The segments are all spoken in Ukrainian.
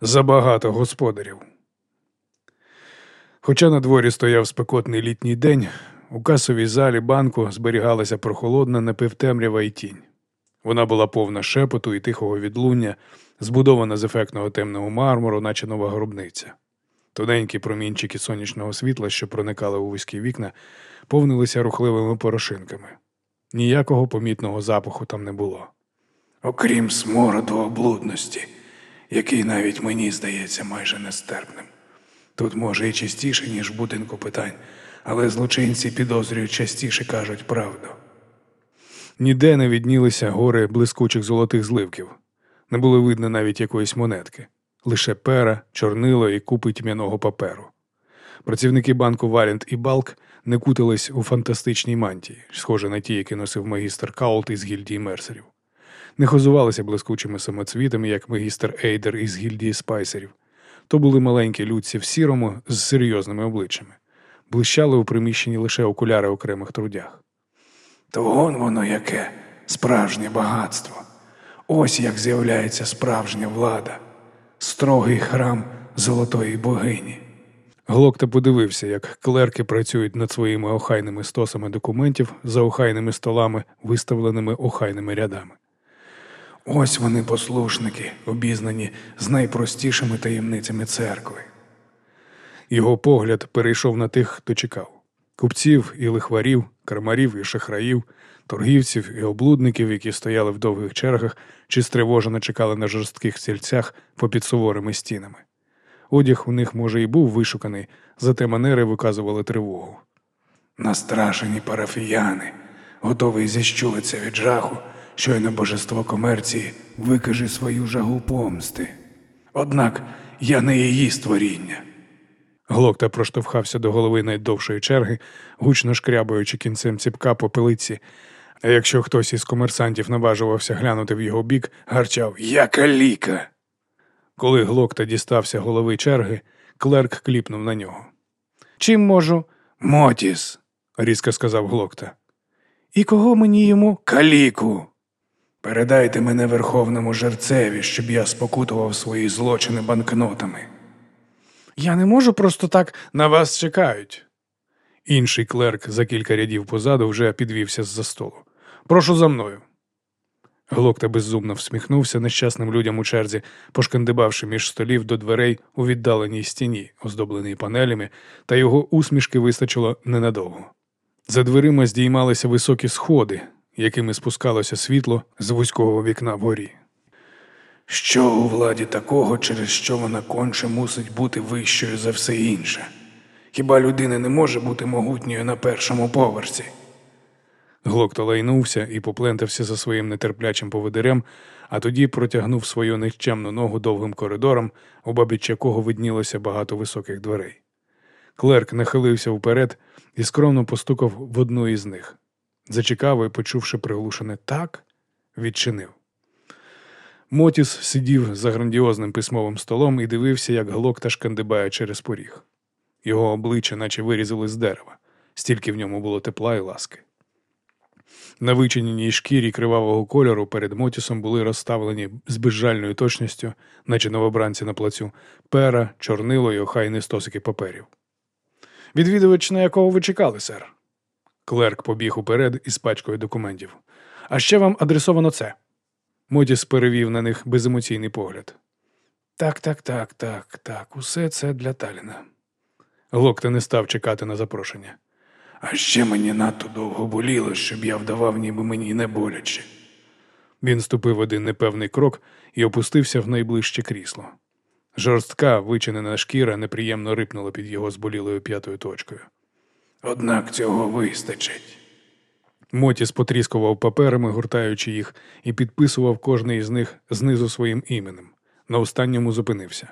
Забагато господарів. Хоча на дворі стояв спекотний літній день, у касовій залі банку зберігалася прохолодна напівтемрява і тінь. Вона була повна шепоту і тихого відлуння, збудована з ефектного темного мармуру, наче нова гробниця. Тоненькі промінчики сонячного світла, що проникали у вузькі вікна, повнилися рухливими порошинками. Ніякого помітного запаху там не було. Окрім смороду облудності, який навіть мені здається майже нестерпним. Тут може і частіше, ніж в будинку питань, але злочинці підозрюють частіше кажуть правду. Ніде не віднілися гори блискучих золотих зливків. Не було видно навіть якоїсь монетки, лише пера, чорнило і купи тьмяного паперу. Працівники банку Валент і Балк не кутились у фантастичній мантії, схожі на ті, які носив магістр Каулт із гільдії мерсерів. Не хозувалися блискучими самоцвітами, як магістр Ейдер із гільдії спайсерів. То були маленькі людці в сірому з серйозними обличчями. Блищали у приміщенні лише окуляри окремих трудях. То вон воно яке справжнє багатство. Ось як з'являється справжня влада, строгий храм золотої богині. Глокта подивився, як клерки працюють над своїми охайними стосами документів за охайними столами, виставленими охайними рядами. Ось вони послушники, обізнані з найпростішими таємницями церкви. Його погляд перейшов на тих, хто чекав купців і лихварів, кармарів і шахраїв, торгівців і облудників, які стояли в довгих чергах чи стривожено чекали на жорстких стільцях попід суворими стінами. Одяг у них, може, і був вишуканий, зате манери виказували тривогу. Настрашені парафіяни, готовий зіщулитися від жаху, щойно божество комерції викаже свою жагу помсти. Однак я не її створіння. Глокта проштовхався до голови найдовшої черги, гучно шкрябуючи кінцем ціпка по пилиці. А якщо хтось із комерсантів наважувався глянути в його бік, гарчав Я каліка. Коли Глокта дістався голови черги, клерк кліпнув на нього. Чим можу? Мотіс, різко сказав Глокта. І кого мені йому? Каліку. Передайте мене верховному жерцеві, щоб я спокутував свої злочини банкнотами. Я не можу просто так на вас чекають. Інший клерк за кілька рядів позаду вже підвівся з-за столу. Прошу за мною. Глокта беззумно всміхнувся нещасним людям у черзі, пошкандибавши між столів до дверей у віддаленій стіні, оздобленій панелями, та його усмішки вистачило ненадовго. За дверима здіймалися високі сходи, якими спускалося світло з вузького вікна вгорі. Що у владі такого, через що вона конче мусить бути вищою за все інше? Хіба людина не може бути могутньою на першому поверсі? Глокто лайнувся і поплентався за своїм нетерплячим поводирем, а тоді протягнув свою нещемну ногу довгим коридором, обабіч якого виднілося багато високих дверей. Клерк нахилився вперед і скромно постукав в одну із них. Зачекав і, почувши приглушене так, відчинив. Мотіс сидів за грандіозним письмовим столом і дивився, як глокта шкандибає через поріг. Його обличчя, наче вирізали з дерева, стільки в ньому було тепла і ласки. На вичиненій шкірі кривавого кольору перед Мотісом були розставлені з безжальною точністю, наче новобранці на плацю, пера, чорнило й охайні стосики паперів. Відвідувач, на якого ви чекали, сер. Клерк побіг уперед із пачкою документів. А ще вам адресовано це. Мотіс перевів на них беземоційний погляд. Так, так, так, так, так, усе це для Таліна. Глокта не став чекати на запрошення. А ще мені надто довго боліло, щоб я вдавав, ніби мені не боляче. Він ступив один непевний крок і опустився в найближче крісло. Жорстка, вичинена шкіра неприємно рипнула під його зболілою п'ятою точкою. Однак цього вистачить. Мотіс потріскував паперами, гуртаючи їх, і підписував кожний із них знизу своїм іменем. На останньому зупинився.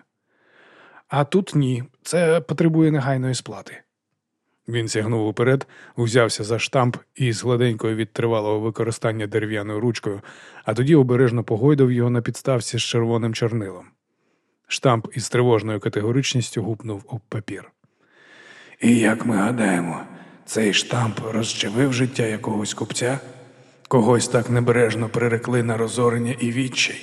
А тут ні, це потребує негайної сплати. Він сягнув уперед, узявся за штамп і з гладенькою від тривалого використання дерев'яною ручкою, а тоді обережно погойдав його на підставці з червоним чорнилом. Штамп із тривожною категоричністю гупнув об папір. І як ми гадаємо, цей штамп розчавив життя якогось купця, когось так небережно прирекли на розорення і відчай.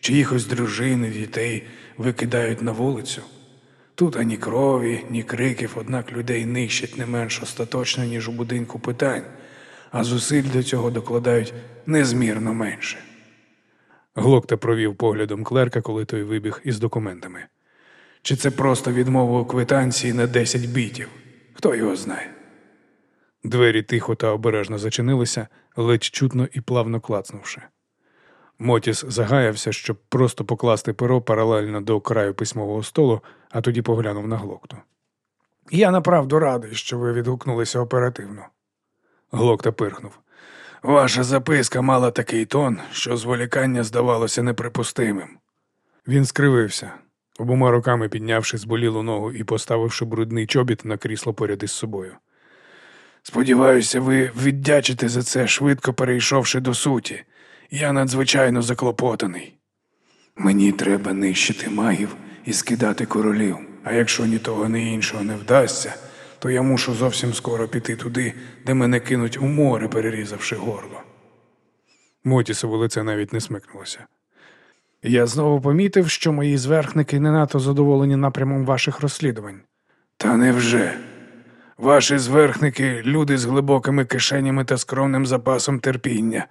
чиїхось дружин і дітей викидають на вулицю. Тут ані крові, ні криків, однак людей нищать не менш остаточно, ніж у будинку питань, а зусиль до цього докладають незмірно менше. Глокта провів поглядом клерка, коли той вибіг із документами. Чи це просто відмова у квитанції на 10 бітів? Хто його знає? Двері тихо та обережно зачинилися, ледь чутно і плавно клацнувши. Мотіс загаявся, щоб просто покласти перо паралельно до краю письмового столу, а тоді поглянув на глокту. Я направду радий, що ви відгукнулися оперативно. Глокта пирхнув. Ваша записка мала такий тон, що зволікання здавалося неприпустимим. Він скривився, обома руками піднявши зболілу ногу і поставивши брудний чобіт на крісло поряд із собою. Сподіваюся, ви віддячите за це, швидко перейшовши до суті. Я надзвичайно заклопотаний. Мені треба нищити магів і скидати королів, а якщо ні того, ні іншого не вдасться, то я мушу зовсім скоро піти туди, де мене кинуть у море, перерізавши горло. Мотісове лице навіть не смикнулося. Я знову помітив, що мої зверхники не надто задоволені напрямом ваших розслідувань. Та невже? Ваші зверхники люди з глибокими кишенями та скромним запасом терпіння.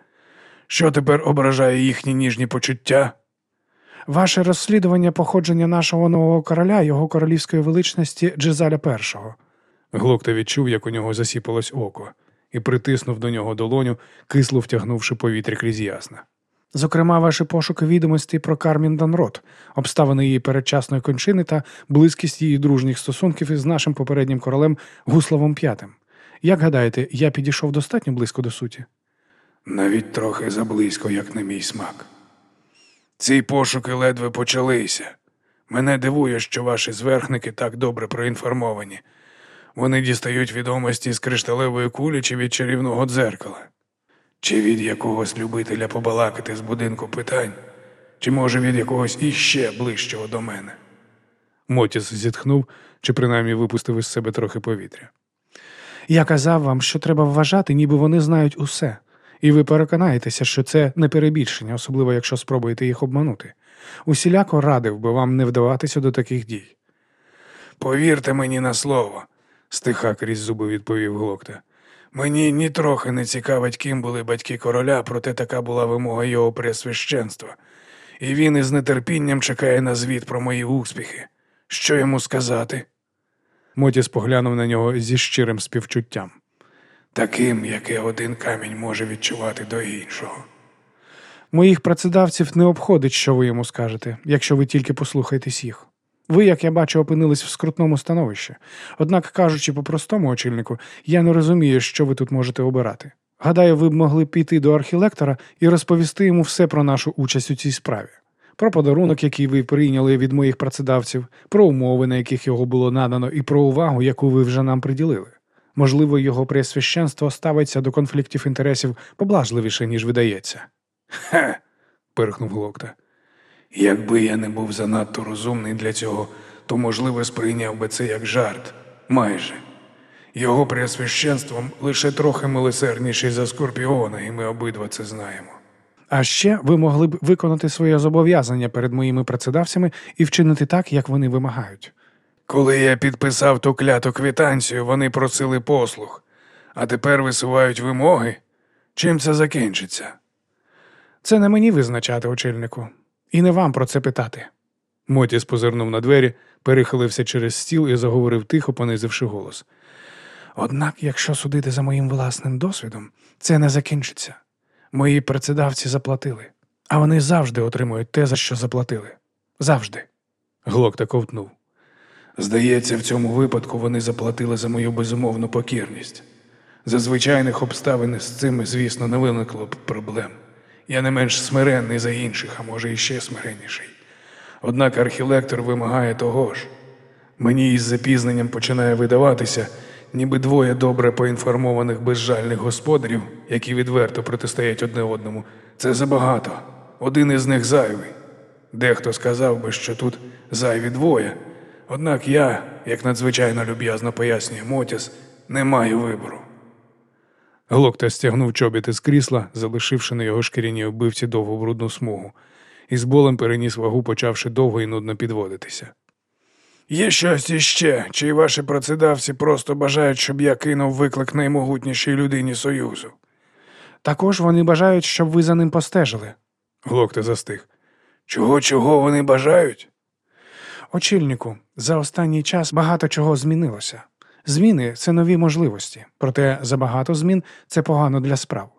Що тепер ображає їхні ніжні почуття? Ваше розслідування походження нашого нового короля, його королівської величності Джезаля І. Глокта відчув, як у нього засіпалось око, і притиснув до нього долоню, кисло втягнувши повітря крізь ясна. Зокрема, ваші пошуки відомостей про Кармін Данрот, обставини її передчасної кончини та близькість її дружніх стосунків із нашим попереднім королем Гуславом П'ятим. Як гадаєте, я підійшов достатньо близько до суті? Навіть трохи заблизько, як на мій смак. Ці пошуки ледве почалися. Мене дивує, що ваші зверхники так добре проінформовані. Вони дістають відомості з кришталевої кулі чи від чарівного дзеркала, чи від якогось любителя побалакати з будинку питань, чи може від якогось іще ближчого до мене. Мотіс зітхнув чи принаймні випустив із себе трохи повітря. Я казав вам, що треба вважати, ніби вони знають усе, і ви переконаєтеся, що це не перебільшення, особливо якщо спробуєте їх обманути. Усіляко радив би вам не вдаватися до таких дій. Повірте мені на слово, стиха крізь зуби відповів Глокта. Мені нітрохи не цікавить, ким були батьки короля, проте така була вимога його пресвященства. І він із нетерпінням чекає на звіт про мої успіхи. Що йому сказати? Мотіс поглянув на нього зі щирим співчуттям. Таким, яке один камінь може відчувати до іншого. Моїх працедавців не обходить, що ви йому скажете, якщо ви тільки послухаєтесь їх. Ви, як я бачу, опинились в скрутному становищі. Однак, кажучи по-простому очільнику, я не розумію, що ви тут можете обирати. Гадаю, ви б могли піти до архілектора і розповісти йому все про нашу участь у цій справі, про подарунок, який ви прийняли від моїх працедавців, про умови, на яких його було надано, і про увагу, яку ви вже нам приділили. Можливо, його пресвященство ставиться до конфліктів інтересів поблажливіше, ніж видається. Хе. пирхнув Глокта. Якби я не був занадто розумний для цього, то, можливо, сприйняв би це як жарт. Майже. Його преосвященством лише трохи милосердніший за Скорпіона, і ми обидва це знаємо. А ще ви могли б виконати своє зобов'язання перед моїми працедавцями і вчинити так, як вони вимагають. Коли я підписав ту кляту квитанцію, вони просили послуг, а тепер висувають вимоги. Чим це закінчиться? Це не мені визначати, очільнику, і не вам про це питати. Мотіс позирнув на двері, перехилився через стіл і заговорив тихо, понизивши голос. Однак, якщо судити за моїм власним досвідом, це не закінчиться. Мої працедавці заплатили, а вони завжди отримують те, за що заплатили. Завжди. Глокта ковтнув. Здається, в цьому випадку вони заплатили за мою безумовну покірність. За звичайних обставин з цим, звісно, не виникло б проблем. Я не менш смиренний за інших, а може іще смиренніший. Однак архілектор вимагає того ж. Мені із запізненням починає видаватися, ніби двоє добре поінформованих безжальних господарів, які відверто протистоять одне одному. Це забагато. Один із них зайвий. Дехто сказав би, що тут зайві двоє. Однак я, як надзвичайно люб'язно пояснює Мотіс, не маю вибору. Глокта стягнув чобіти з крісла, залишивши на його шкіряній оббивці довгу брудну смугу, і з болем переніс вагу, почавши довго і нудно підводитися. Є щось іще, чи ваші працедавці просто бажають, щоб я кинув виклик наймогутнішій людині Союзу. Також вони бажають, щоб ви за ним постежили. Глокте застиг. Чого, чого вони бажають? Очільнику, за останній час багато чого змінилося. Зміни це нові можливості, проте забагато змін це погано для справ.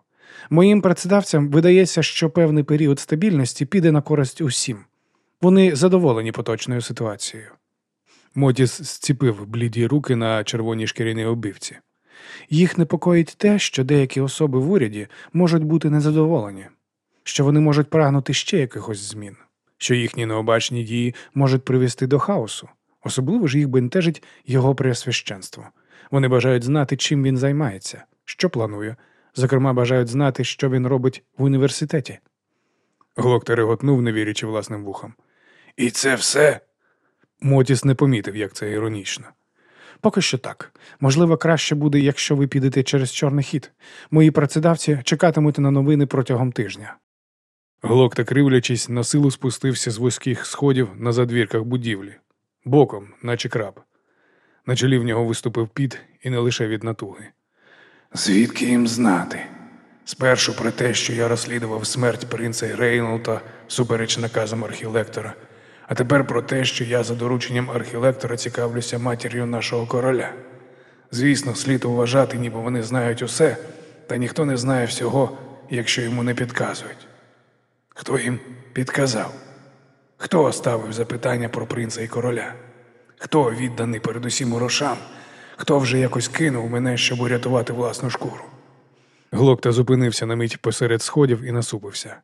Моїм працедавцям видається, що певний період стабільності піде на користь усім. Вони задоволені поточною ситуацією. Мотіс зціпив бліді руки на червоній шкіряній обивці. Їх непокоїть те, що деякі особи в уряді можуть бути незадоволені, що вони можуть прагнути ще якихось змін, що їхні необачні дії можуть привести до хаосу. Особливо ж їх бентежить його преосвященство. Вони бажають знати, чим він займається, що планує. Зокрема, бажають знати, що він робить в університеті. Глокте реготнув, не вірячи власним вухам. І це все? Мотіс не помітив, як це іронічно. Поки що так. Можливо, краще буде, якщо ви підете через чорний хід. Мої працедавці чекатимуть на новини протягом тижня. Глокта, кривлячись, на силу спустився з вузьких сходів на задвірках будівлі, боком, наче краб. На чолі в нього виступив піт і не лише від натуги. Звідки їм знати? Спершу про те, що я розслідував смерть принца Рейнолта супереч наказам архілектора, а тепер про те, що я за дорученням архілектора цікавлюся матір'ю нашого короля. Звісно, слід вважати, ніби вони знають усе, та ніхто не знає всього, якщо йому не підказують. Хто їм підказав? Хто оставив запитання про принца і короля? Хто відданий передусім урошам? Хто вже якось кинув мене, щоб урятувати власну шкуру? Глокта зупинився на мить посеред сходів і насупився.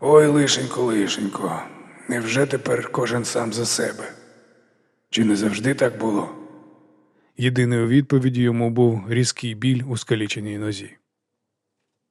Ой, лишенько, лишенько, невже тепер кожен сам за себе? Чи не завжди так було? Єдиною відповіддю йому був різкий біль у скаліченій нозі.